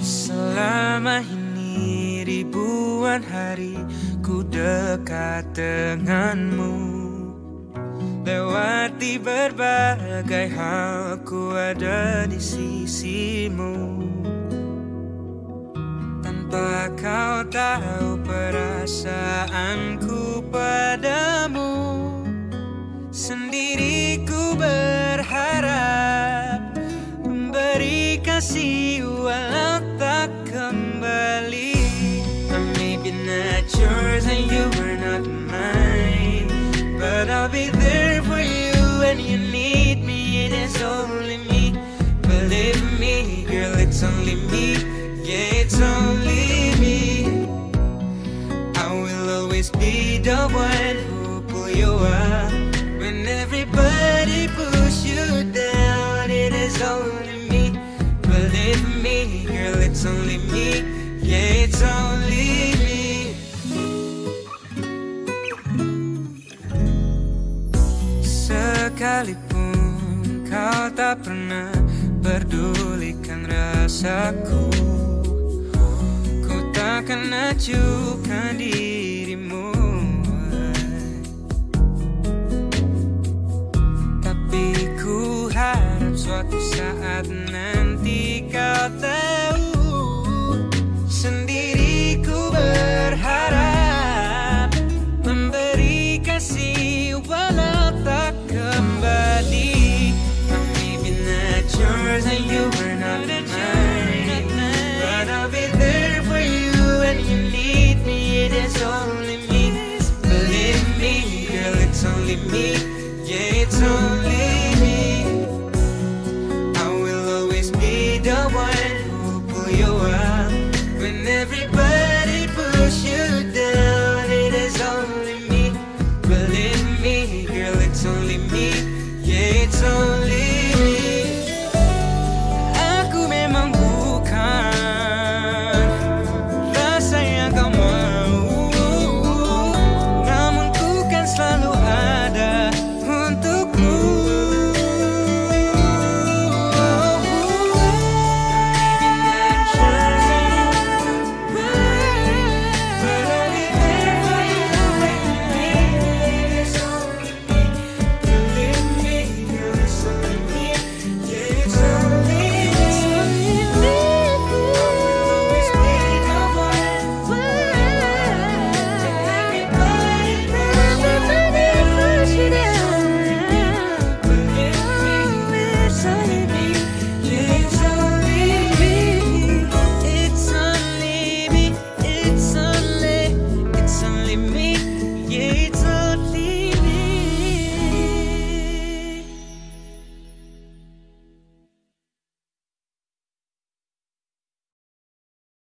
Selama ini ribuan hari ku dekat denganmu. Lewati berbagai hal ku ada di sisimu. Tanpa kau tahu perasaanku padamu. Sendiri it's only me. Yeah, it's only me. I will always be the one who pull you up. When everybody push you down It is only me. Believe me, girl, it's only me. Yeah, it's only me. Sekalipun kau tak pernah pedulikan rasaku. Ku takkan acuhkan dirimu Tapi ku harap suatu saat nanti kau tak with me. Yeah, it's on.